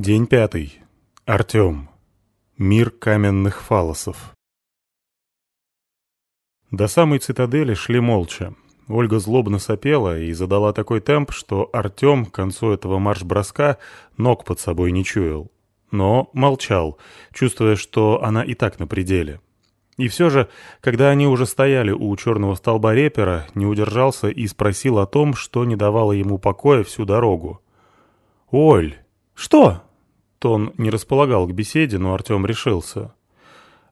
День пятый. Артем. Мир каменных фалосов. До самой цитадели шли молча. Ольга злобно сопела и задала такой темп, что Артем к концу этого марш-броска ног под собой не чуял. Но молчал, чувствуя, что она и так на пределе. И все же, когда они уже стояли у черного столба репера, не удержался и спросил о том, что не давало ему покоя всю дорогу. «Оль!» «Что?» Тон не располагал к беседе, но Артем решился.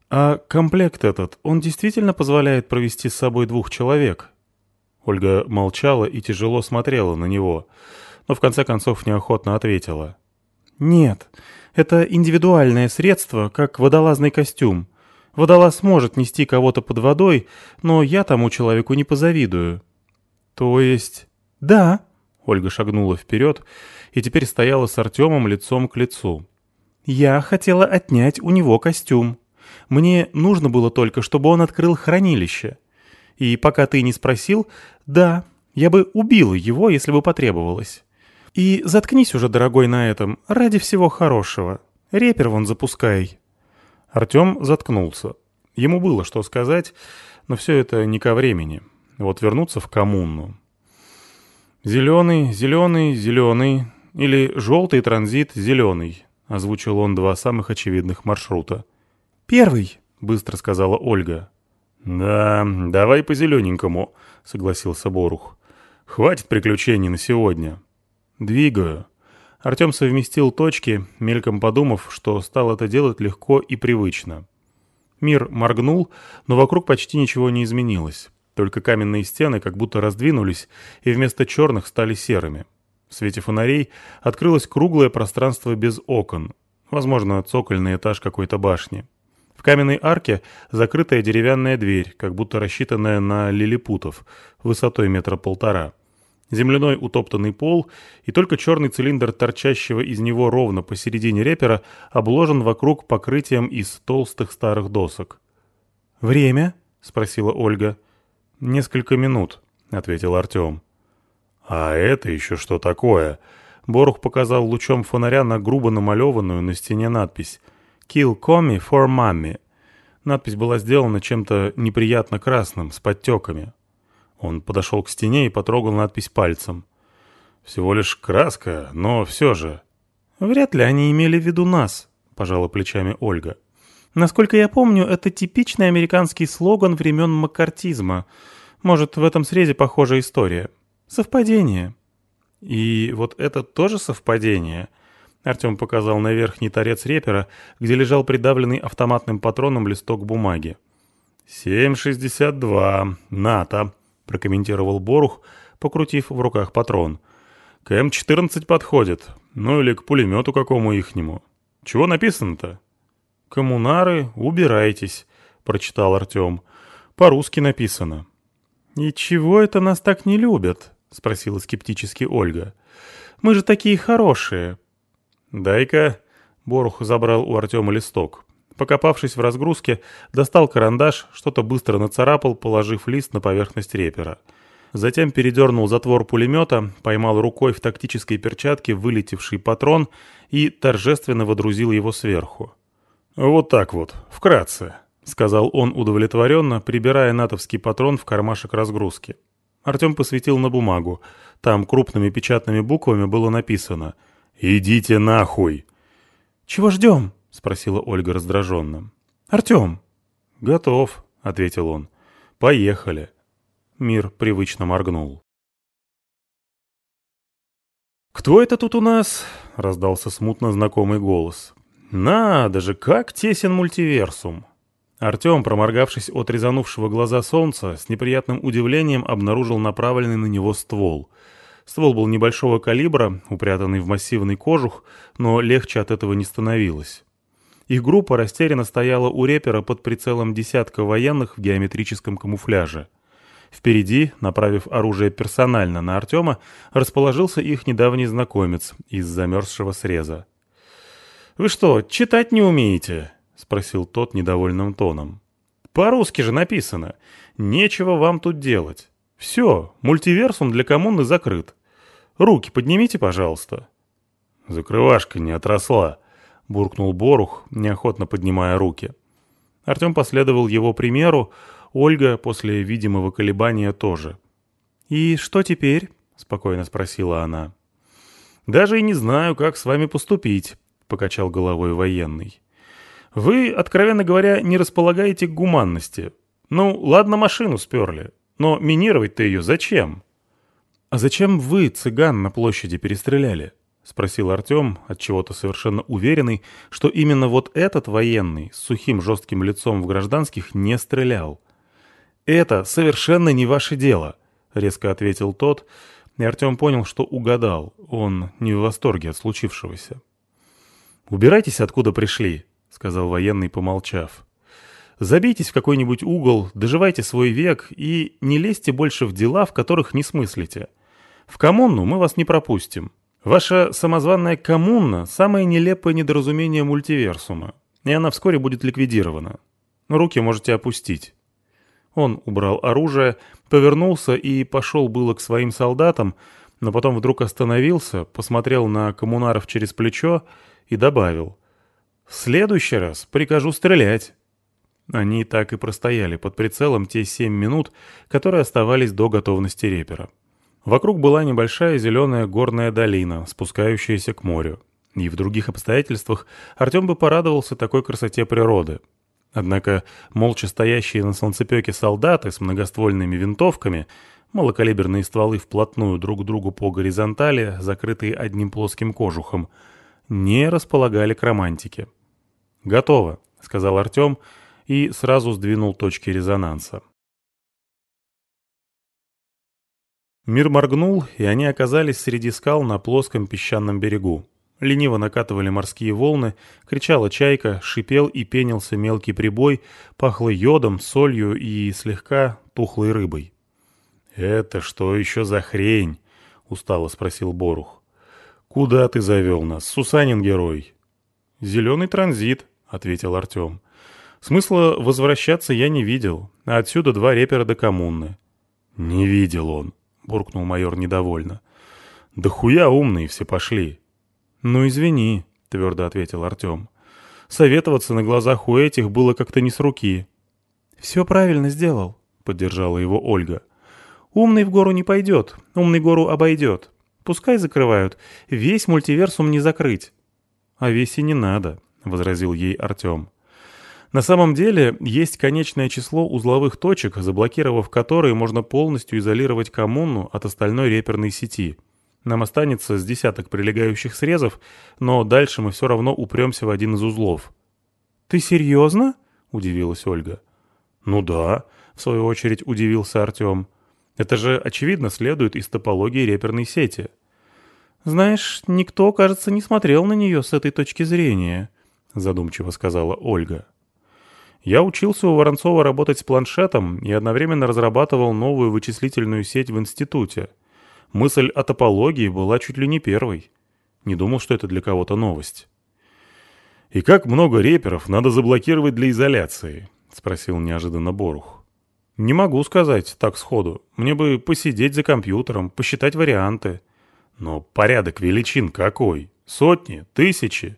«А комплект этот, он действительно позволяет провести с собой двух человек?» Ольга молчала и тяжело смотрела на него, но в конце концов неохотно ответила. «Нет, это индивидуальное средство, как водолазный костюм. Водолаз может нести кого-то под водой, но я тому человеку не позавидую». «То есть...» «Да», — Ольга шагнула вперед, — и теперь стояла с Артемом лицом к лицу. «Я хотела отнять у него костюм. Мне нужно было только, чтобы он открыл хранилище. И пока ты не спросил, да, я бы убила его, если бы потребовалось. И заткнись уже, дорогой, на этом, ради всего хорошего. Репер вон запускай». Артем заткнулся. Ему было что сказать, но все это не ко времени. Вот вернуться в коммуну. «Зеленый, зеленый, зеленый», или «желтый транзит, зеленый», — озвучил он два самых очевидных маршрута. «Первый», — быстро сказала Ольга. «Да, давай по зелененькому», — согласился Борух. «Хватит приключений на сегодня». «Двигаю». Артем совместил точки, мельком подумав, что стал это делать легко и привычно. Мир моргнул, но вокруг почти ничего не изменилось. Только каменные стены как будто раздвинулись и вместо черных стали серыми. В свете фонарей открылось круглое пространство без окон, возможно, цокольный этаж какой-то башни. В каменной арке закрытая деревянная дверь, как будто рассчитанная на лилипутов, высотой метра полтора. Земляной утоптанный пол, и только черный цилиндр торчащего из него ровно посередине репера обложен вокруг покрытием из толстых старых досок. «Время?» — спросила Ольга. «Несколько минут», — ответил Артем. «А это еще что такое?» Борух показал лучом фонаря на грубо намалеванную на стене надпись «Kill Comi for Mommy». Надпись была сделана чем-то неприятно красным, с подтеками. Он подошел к стене и потрогал надпись пальцем. «Всего лишь краска, но все же...» «Вряд ли они имели в виду нас», — пожала плечами Ольга. «Насколько я помню, это типичный американский слоган времен маккартизма. Может, в этом срезе похожая история. Совпадение. И вот это тоже совпадение. Артем показал на верхний торец репера, где лежал придавленный автоматным патроном листок бумаги. «7,62. НАТО», — прокомментировал Борух, покрутив в руках патрон. «К М-14 подходит. Ну или к пулемету какому ихнему. Чего написано-то?» «Коммунары, убирайтесь», — прочитал Артем. «По-русски написано». «И чего это нас так не любят?» — спросила скептически Ольга. «Мы же такие хорошие». «Дай-ка...» — Борух забрал у Артема листок. Покопавшись в разгрузке, достал карандаш, что-то быстро нацарапал, положив лист на поверхность репера. Затем передернул затвор пулемета, поймал рукой в тактической перчатке вылетевший патрон и торжественно водрузил его сверху. «Вот так вот, вкратце», — сказал он удовлетворенно, прибирая натовский патрон в кармашек разгрузки. Артем посветил на бумагу. Там крупными печатными буквами было написано «Идите нахуй!» «Чего ждем?» — спросила Ольга раздраженно. «Артем!» «Готов», — ответил он. «Поехали». Мир привычно моргнул. «Кто это тут у нас?» — раздался смутно знакомый голос. «Надо же, как тесен мультиверсум!» Артем, проморгавшись от резанувшего глаза солнца, с неприятным удивлением обнаружил направленный на него ствол. Ствол был небольшого калибра, упрятанный в массивный кожух, но легче от этого не становилось. Их группа растерянно стояла у репера под прицелом десятка военных в геометрическом камуфляже. Впереди, направив оружие персонально на Артема, расположился их недавний знакомец из замерзшего среза. «Вы что, читать не умеете?» — спросил тот недовольным тоном. «По-русски же написано. Нечего вам тут делать. Все, мультиверсум для коммуны закрыт. Руки поднимите, пожалуйста». «Закрывашка не отросла», — буркнул Борух, неохотно поднимая руки. Артем последовал его примеру, Ольга после видимого колебания тоже. «И что теперь?» — спокойно спросила она. «Даже и не знаю, как с вами поступить», — покачал головой военный. «Вы, откровенно говоря, не располагаете к гуманности. Ну, ладно, машину сперли, но минировать-то ее зачем?» «А зачем вы, цыган, на площади перестреляли?» — спросил Артем, отчего-то совершенно уверенный, что именно вот этот военный с сухим жестким лицом в гражданских не стрелял. «Это совершенно не ваше дело», — резко ответил тот, и Артем понял, что угадал, он не в восторге от случившегося. «Убирайтесь, откуда пришли», — сказал военный, помолчав. «Забейтесь в какой-нибудь угол, доживайте свой век и не лезьте больше в дела, в которых не смыслите. В коммуну мы вас не пропустим. Ваша самозванная коммуна — самое нелепое недоразумение мультиверсума, и она вскоре будет ликвидирована. Руки можете опустить». Он убрал оружие, повернулся и пошел было к своим солдатам, но потом вдруг остановился, посмотрел на коммунаров через плечо и добавил. «В следующий раз прикажу стрелять». Они так и простояли под прицелом те семь минут, которые оставались до готовности репера. Вокруг была небольшая зеленая горная долина, спускающаяся к морю. И в других обстоятельствах Артем бы порадовался такой красоте природы. Однако молча стоящие на солнцепеке солдаты с многоствольными винтовками, малокалиберные стволы вплотную друг к другу по горизонтали, закрытые одним плоским кожухом, не располагали к романтике. «Готово», — сказал Артем и сразу сдвинул точки резонанса. Мир моргнул, и они оказались среди скал на плоском песчаном берегу. Лениво накатывали морские волны, кричала чайка, шипел и пенился мелкий прибой, пахло йодом, солью и слегка тухлой рыбой. «Это что еще за хрень?» — устало спросил Борух. «Куда ты завел нас, Сусанин герой?» «Зеленый транзит», — ответил Артем. «Смысла возвращаться я не видел, отсюда два репера до коммуны». «Не видел он», буркнул майор недовольно. «Да хуя умные все пошли!» «Ну, извини», — твердо ответил Артем. «Советоваться на глазах у этих было как-то не с руки». «Все правильно сделал», — поддержала его Ольга. «Умный в гору не пойдет, умный гору обойдет. Пускай закрывают, весь мультиверсум не закрыть». «А весь и не надо», — возразил ей Артем. На самом деле, есть конечное число узловых точек, заблокировав которые можно полностью изолировать коммуну от остальной реперной сети. Нам останется с десяток прилегающих срезов, но дальше мы все равно упремся в один из узлов. «Ты серьезно?» — удивилась Ольга. «Ну да», — в свою очередь удивился Артем. «Это же, очевидно, следует из топологии реперной сети». «Знаешь, никто, кажется, не смотрел на нее с этой точки зрения», — задумчиво сказала Ольга. Я учился у Воронцова работать с планшетом и одновременно разрабатывал новую вычислительную сеть в институте. Мысль о топологии была чуть ли не первой. Не думал, что это для кого-то новость. «И как много реперов надо заблокировать для изоляции?» — спросил неожиданно Борух. «Не могу сказать так сходу. Мне бы посидеть за компьютером, посчитать варианты». «Но порядок величин какой? Сотни? Тысячи?»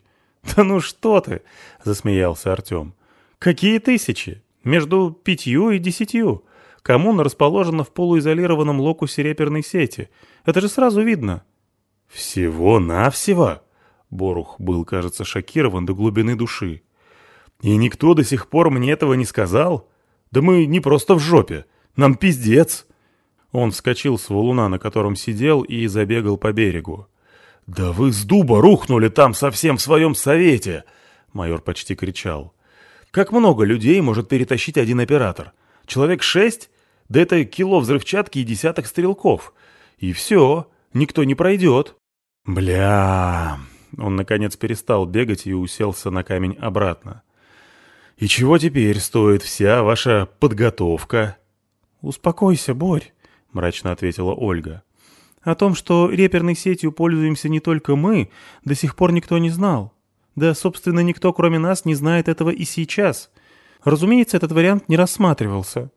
«Да ну что ты!» — засмеялся Артем. Какие тысячи? Между пятью и десятью. Коммуна расположена в полуизолированном локусе реперной сети. Это же сразу видно. Всего-навсего? Борух был, кажется, шокирован до глубины души. И никто до сих пор мне этого не сказал? Да мы не просто в жопе. Нам пиздец. Он вскочил с валуна, на котором сидел, и забегал по берегу. «Да вы с дуба рухнули там совсем в своем совете!» Майор почти кричал. Как много людей может перетащить один оператор? Человек шесть? Да это кило взрывчатки и десяток стрелков. И все, никто не пройдет. Бля... Он, наконец, перестал бегать и уселся на камень обратно. «И чего теперь стоит вся ваша подготовка?» «Успокойся, Борь», — мрачно ответила Ольга. «О том, что реперной сетью пользуемся не только мы, до сих пор никто не знал. Да, собственно, никто, кроме нас, не знает этого и сейчас. Разумеется, этот вариант не рассматривался.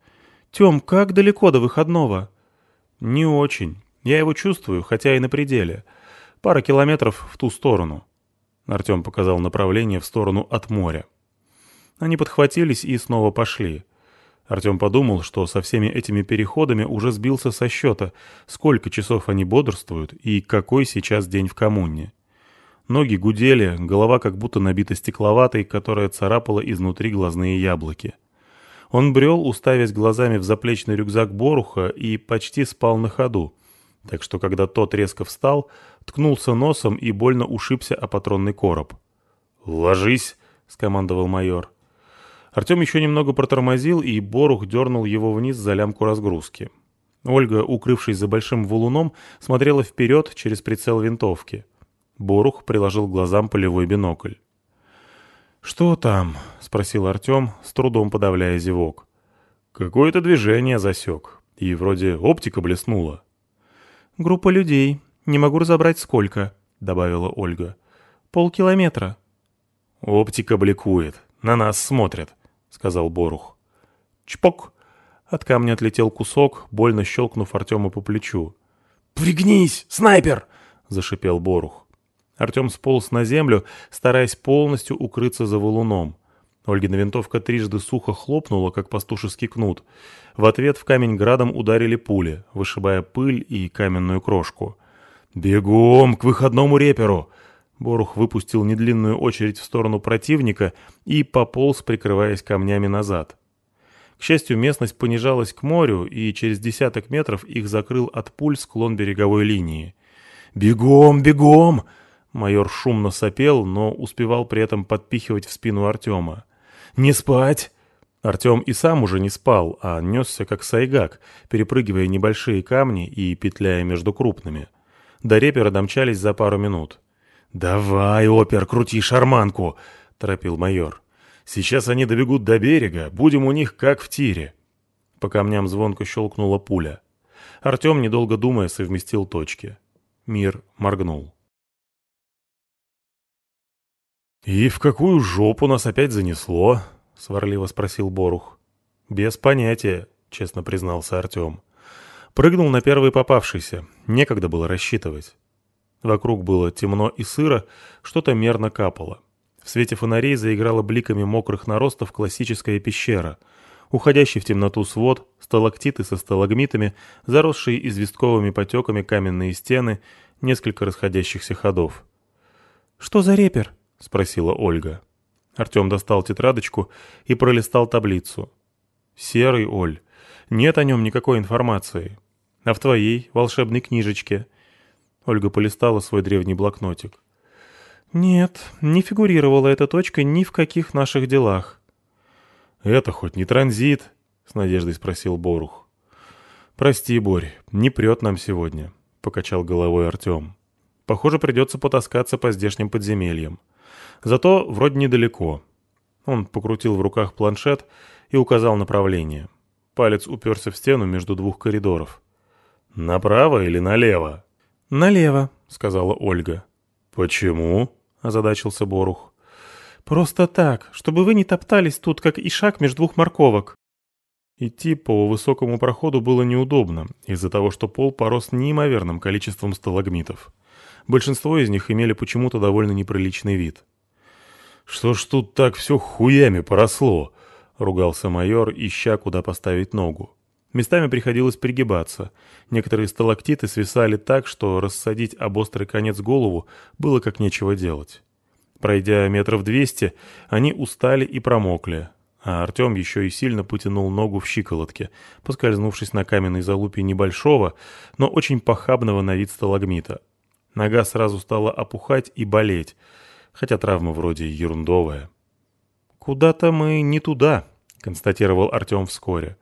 Тем, как далеко до выходного? Не очень. Я его чувствую, хотя и на пределе. Пара километров в ту сторону. Артем показал направление в сторону от моря. Они подхватились и снова пошли. Артем подумал, что со всеми этими переходами уже сбился со счета, сколько часов они бодрствуют и какой сейчас день в коммуне. Ноги гудели, голова как будто набита стекловатой, которая царапала изнутри глазные яблоки. Он брел, уставясь глазами в заплечный рюкзак Боруха и почти спал на ходу. Так что, когда тот резко встал, ткнулся носом и больно ушибся о патронный короб. «Ложись!» — скомандовал майор. Артем еще немного протормозил, и Борух дернул его вниз за лямку разгрузки. Ольга, укрывшись за большим валуном, смотрела вперед через прицел винтовки. Борух приложил глазам полевой бинокль. «Что там?» — спросил Артем, с трудом подавляя зевок. «Какое-то движение засек, и вроде оптика блеснула». «Группа людей. Не могу разобрать, сколько», — добавила Ольга. «Полкилометра». «Оптика бликует. На нас смотрят», сказал Борух. «Чпок!» От камня отлетел кусок, больно щелкнув Артема по плечу. «Пригнись, снайпер!» — зашипел Борух. Артем сполз на землю, стараясь полностью укрыться за валуном. Ольгина винтовка трижды сухо хлопнула, как пастушеский кнут. В ответ в камень градом ударили пули, вышибая пыль и каменную крошку. «Бегом к выходному реперу!» Борух выпустил недлинную очередь в сторону противника и пополз, прикрываясь камнями назад. К счастью, местность понижалась к морю, и через десяток метров их закрыл от пуль склон береговой линии. «Бегом, бегом!» Майор шумно сопел, но успевал при этом подпихивать в спину Артема. «Не спать!» Артем и сам уже не спал, а несся как сайгак, перепрыгивая небольшие камни и петляя между крупными. До репера домчались за пару минут. «Давай, опер, крути шарманку!» — торопил майор. «Сейчас они добегут до берега, будем у них как в тире». По камням звонко щелкнула пуля. Артем, недолго думая, совместил точки. Мир моргнул. «И в какую жопу нас опять занесло?» — сварливо спросил Борух. «Без понятия», — честно признался Артем. Прыгнул на первый попавшийся, некогда было рассчитывать. Вокруг было темно и сыро, что-то мерно капало. В свете фонарей заиграла бликами мокрых наростов классическая пещера. Уходящий в темноту свод, сталактиты со сталагмитами, заросшие известковыми потеками каменные стены, несколько расходящихся ходов. «Что за репер?» — спросила Ольга. Артем достал тетрадочку и пролистал таблицу. «Серый, Оль. Нет о нем никакой информации. А в твоей волшебной книжечке Ольга полистала свой древний блокнотик. «Нет, не фигурировала эта точка ни в каких наших делах». «Это хоть не транзит?» — с надеждой спросил Борух. «Прости, Борь, не прет нам сегодня», — покачал головой Артем. «Похоже, придется потаскаться по здешним подземельям. Зато вроде недалеко». Он покрутил в руках планшет и указал направление. Палец уперся в стену между двух коридоров. «Направо или налево?» «Налево», — сказала Ольга. «Почему?» — озадачился Борух. «Просто так, чтобы вы не топтались тут, как ишак между двух морковок». Идти по высокому проходу было неудобно, из-за того, что пол порос неимоверным количеством сталагмитов. Большинство из них имели почему-то довольно неприличный вид. «Что ж тут так все хуями поросло?» — ругался майор, ища, куда поставить ногу. Местами приходилось пригибаться. Некоторые сталактиты свисали так, что рассадить об острый конец голову было как нечего делать. Пройдя метров двести, они устали и промокли, а Артем еще и сильно потянул ногу в щиколотке, поскользнувшись на каменной залупе небольшого, но очень похабного на вид сталагмита. Нога сразу стала опухать и болеть, хотя травма вроде ерундовая. «Куда-то мы не туда», — констатировал Артем вскоре.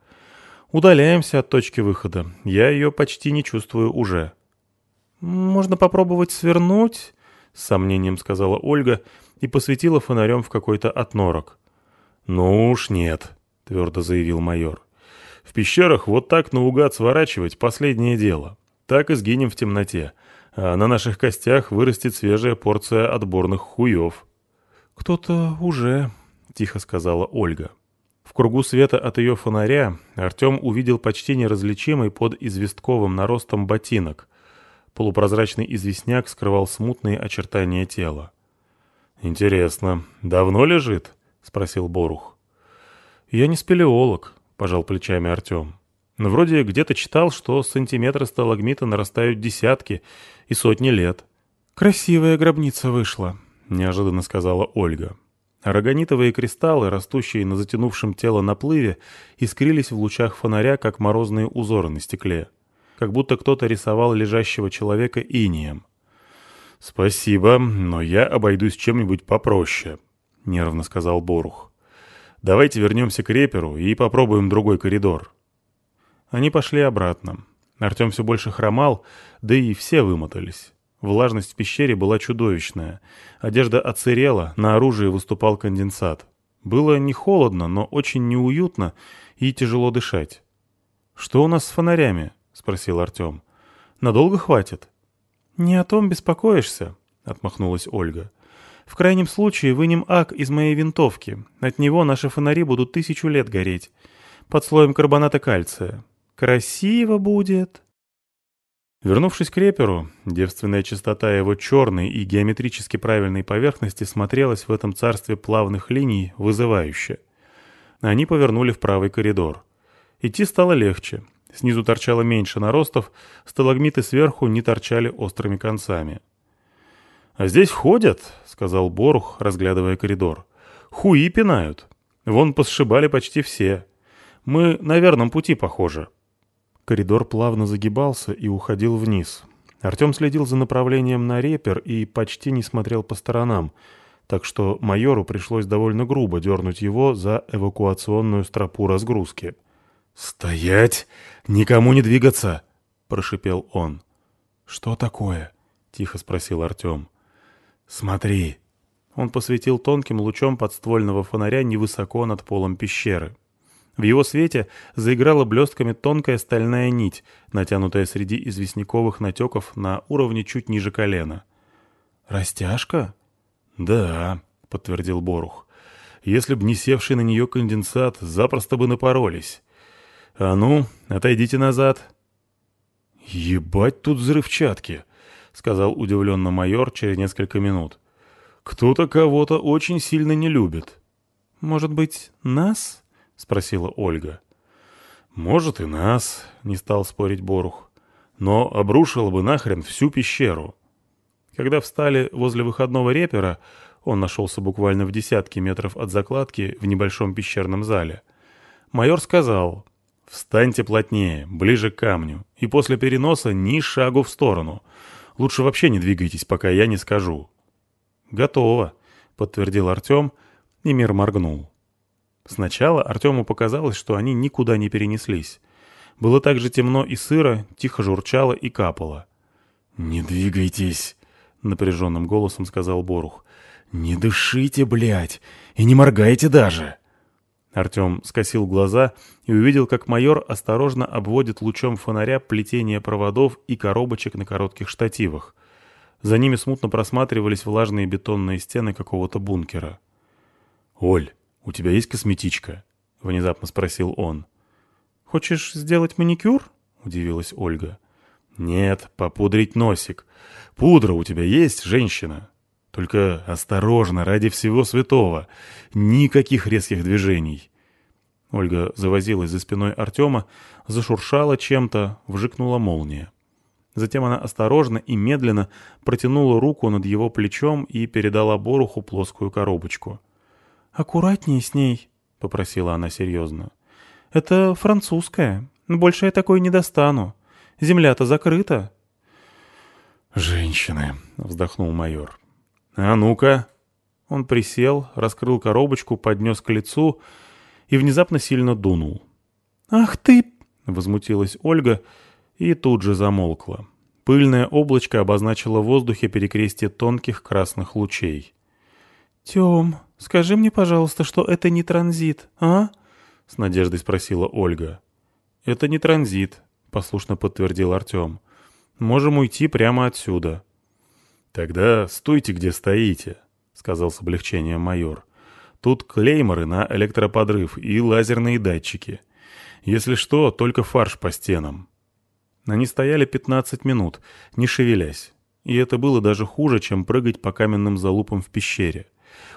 Удаляемся от точки выхода. Я ее почти не чувствую уже. «Можно попробовать свернуть?» — с сомнением сказала Ольга и посветила фонарем в какой-то отнорок. «Ну уж нет», — твердо заявил майор. «В пещерах вот так наугад сворачивать — последнее дело. Так и сгинем в темноте, а на наших костях вырастет свежая порция отборных хуев». «Кто-то уже», — тихо сказала Ольга. Кругу света от ее фонаря Артем увидел почти неразличимый под известковым наростом ботинок. Полупрозрачный известняк скрывал смутные очертания тела. «Интересно, давно лежит?» — спросил Борух. «Я не спелеолог», — пожал плечами Артем. «Но вроде где-то читал, что сантиметры сталагмита нарастают десятки и сотни лет». «Красивая гробница вышла», — неожиданно сказала Ольга. Арагонитовые кристаллы, растущие на затянувшем тело наплыве, искрились в лучах фонаря, как морозные узоры на стекле. Как будто кто-то рисовал лежащего человека инием. «Спасибо, но я обойдусь чем-нибудь попроще», — нервно сказал Борух. «Давайте вернемся к реперу и попробуем другой коридор». Они пошли обратно. Артем все больше хромал, да и все вымотались. Влажность в пещере была чудовищная. Одежда оцерела, на оружии выступал конденсат. Было не холодно, но очень неуютно и тяжело дышать. «Что у нас с фонарями?» — спросил Артем. «Надолго хватит?» «Не о том беспокоишься», — отмахнулась Ольга. «В крайнем случае вынем ак из моей винтовки. От него наши фонари будут тысячу лет гореть. Под слоем карбоната кальция. Красиво будет!» Вернувшись к реперу, девственная чистота его черной и геометрически правильной поверхности смотрелась в этом царстве плавных линий вызывающе. Они повернули в правый коридор. Идти стало легче. Снизу торчало меньше наростов, сталагмиты сверху не торчали острыми концами. «А здесь ходят», — сказал Борух, разглядывая коридор. «Хуи пинают. Вон посшибали почти все. Мы на верном пути, похоже». Коридор плавно загибался и уходил вниз. Артем следил за направлением на репер и почти не смотрел по сторонам, так что майору пришлось довольно грубо дернуть его за эвакуационную стропу разгрузки. «Стоять! Никому не двигаться!» — прошипел он. «Что такое?» — тихо спросил Артем. «Смотри!» Он посветил тонким лучом подствольного фонаря невысоко над полом пещеры. В его свете заиграла блестками тонкая стальная нить, натянутая среди известняковых натеков на уровне чуть ниже колена. «Растяжка?» «Да», — подтвердил Борух. «Если б не севший на нее конденсат, запросто бы напоролись. А ну, отойдите назад». «Ебать тут взрывчатки», — сказал удивленно майор через несколько минут. «Кто-то кого-то очень сильно не любит». «Может быть, нас?» — спросила Ольга. «Может, и нас», — не стал спорить Борух. «Но обрушило бы нахрен всю пещеру». Когда встали возле выходного репера, он нашелся буквально в десятке метров от закладки в небольшом пещерном зале. Майор сказал, «Встаньте плотнее, ближе к камню, и после переноса ни шагу в сторону. Лучше вообще не двигайтесь, пока я не скажу». «Готово», — подтвердил Артем, и мир моргнул. Сначала Артему показалось, что они никуда не перенеслись. Было так же темно и сыро, тихо журчало и капало. «Не двигайтесь», — напряженным голосом сказал Борух. «Не дышите, блядь, и не моргайте даже». Артем скосил глаза и увидел, как майор осторожно обводит лучом фонаря плетение проводов и коробочек на коротких штативах. За ними смутно просматривались влажные бетонные стены какого-то бункера. «Оль, «У тебя есть косметичка?» — внезапно спросил он. «Хочешь сделать маникюр?» — удивилась Ольга. «Нет, попудрить носик. Пудра у тебя есть, женщина? Только осторожно, ради всего святого. Никаких резких движений». Ольга завозилась за спиной Артема, зашуршала чем-то, вжикнула молния. Затем она осторожно и медленно протянула руку над его плечом и передала Боруху плоскую коробочку — «Аккуратнее с ней», — попросила она серьезно. «Это французская. Больше я такой не достану. Земля-то закрыта». «Женщины», — вздохнул майор. «А ну-ка!» Он присел, раскрыл коробочку, поднес к лицу и внезапно сильно дунул. «Ах ты!» — возмутилась Ольга и тут же замолкла. Пыльное облачко обозначило в воздухе перекрестие тонких красных лучей. «Тем, скажи мне, пожалуйста, что это не транзит, а?» — с надеждой спросила Ольга. «Это не транзит», — послушно подтвердил Артем. «Можем уйти прямо отсюда». «Тогда стойте, где стоите», — сказал с облегчением майор. «Тут клейморы на электроподрыв и лазерные датчики. Если что, только фарш по стенам». Они стояли 15 минут, не шевелясь. И это было даже хуже, чем прыгать по каменным залупам в пещере.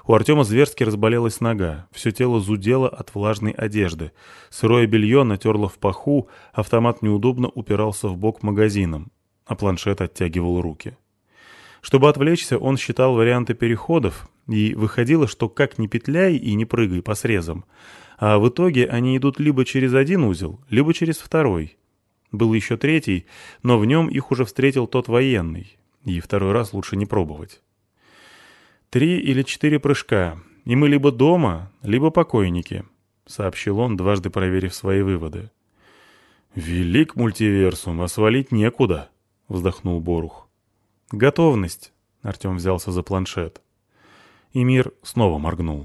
У Артема зверски разболелась нога, все тело зудело от влажной одежды. Сырое белье натерло в паху, автомат неудобно упирался в бок магазином, а планшет оттягивал руки. Чтобы отвлечься, он считал варианты переходов, и выходило, что как ни петляй и не прыгай по срезам, а в итоге они идут либо через один узел, либо через второй. Был еще третий, но в нем их уже встретил тот военный, и второй раз лучше не пробовать. «Три или четыре прыжка, и мы либо дома, либо покойники», — сообщил он, дважды проверив свои выводы. «Велик мультиверсум, а свалить некуда», — вздохнул Борух. «Готовность», — Артем взялся за планшет. И мир снова моргнул.